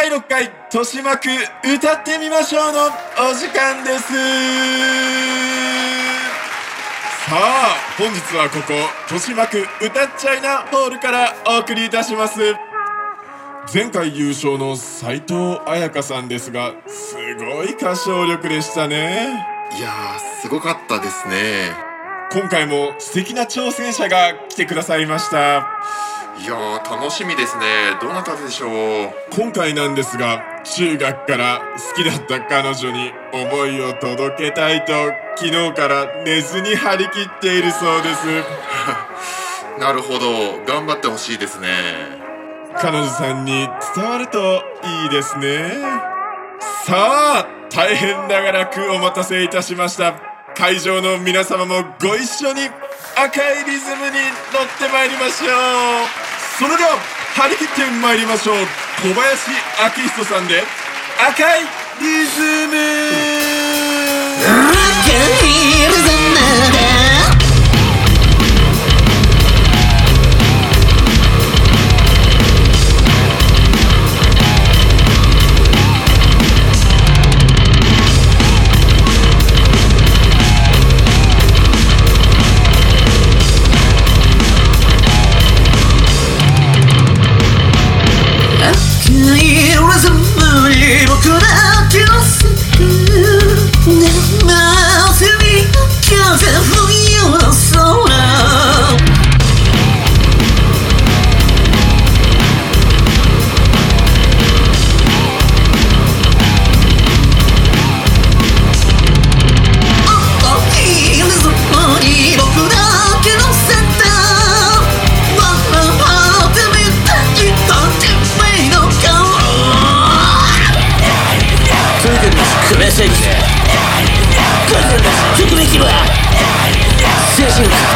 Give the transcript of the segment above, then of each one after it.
第6回豊島区歌ってみましょうのお時間です。さあ本日はここ豊島区歌っちゃいなホールからお送りいたします。前回優勝の斉藤彩香さんですがすごい歌唱力でしたね。いやーすごかったですね。今回も素敵な挑戦者が来てくださいましたいやー楽しみですね。どなたでしょう？今回なんですが中学から好きだった彼女に思いを届けたいと昨日から寝ずに張り切っているそうです。なるほど。頑張ってほしいですね。彼女さんに伝わるといいですね。さあ大変長らくお待たせいたしました。会場の皆様もご一緒に赤いリズムに乗ってまいりましょう。それでは張り切ってまいりましょう。小林明人さんで赤いリズム。正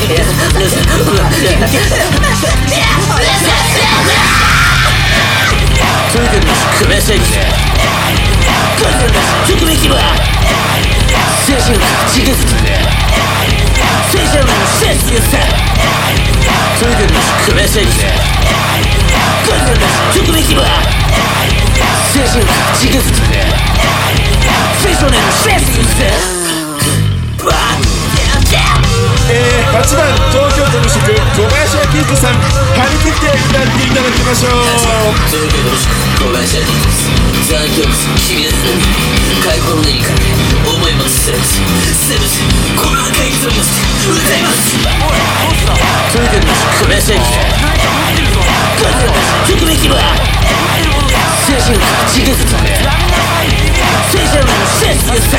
それでも宿命正義数々の直撃は精神地ぐず聖者のセンスさそれでも宿命正義数々の直撃は精神地ぐず聖書のセンスさ8番東京都無職小林明人さん張り切って歌っていただきましょう。東京都無職小林明人残響君です解放の何か思いますせめてこの赤い瞳をして歌います東京都無職小林明人数々直撃は精神地ぐず聖者のセンスさ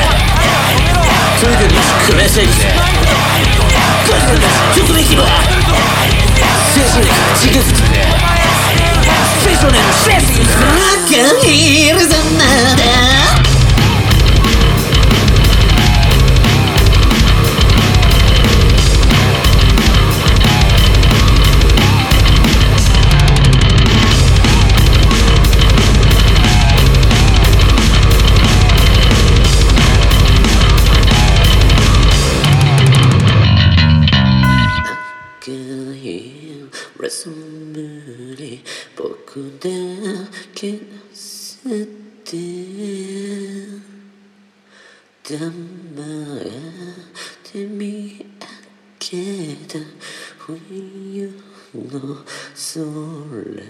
それでも宿命正義数々書のセンス赤いるざまだレス無理僕だけ出せて。黙って見上げた冬の空。